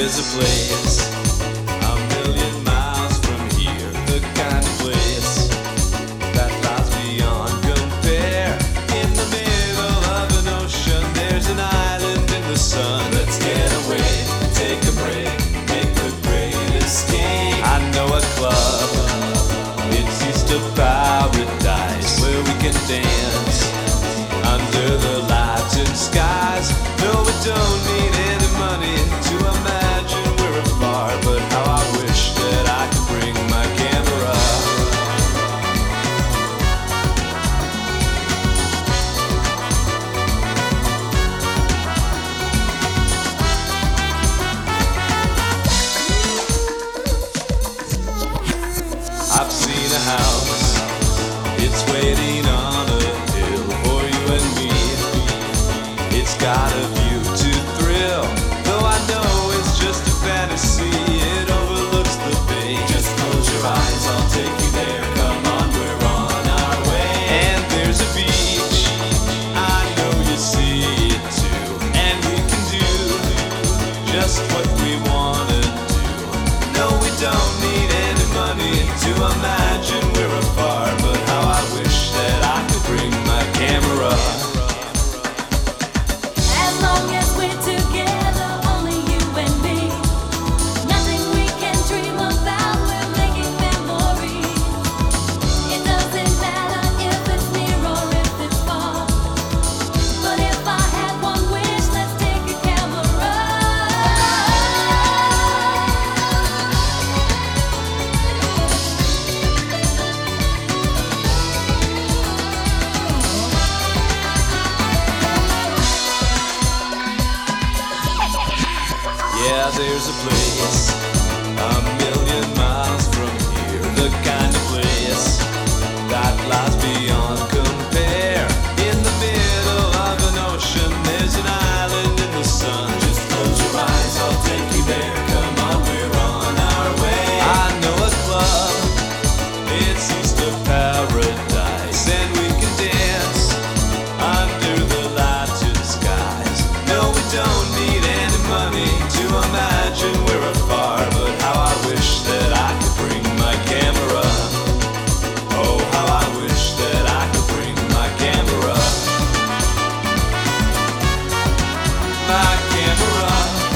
a place a million miles from here, the kind of place that beyond compare. In the middle of an ocean, there's an island in the sun. Let's get away, take a break, make the. I know a club, it's paradise, where we can dance it's waiting on a hill for you and me. It's got a view to thrill, though I know it's just a fantasy. It overlooks the bay. Just close your eyes, I'll take you there. Yeah, there's a place. never run.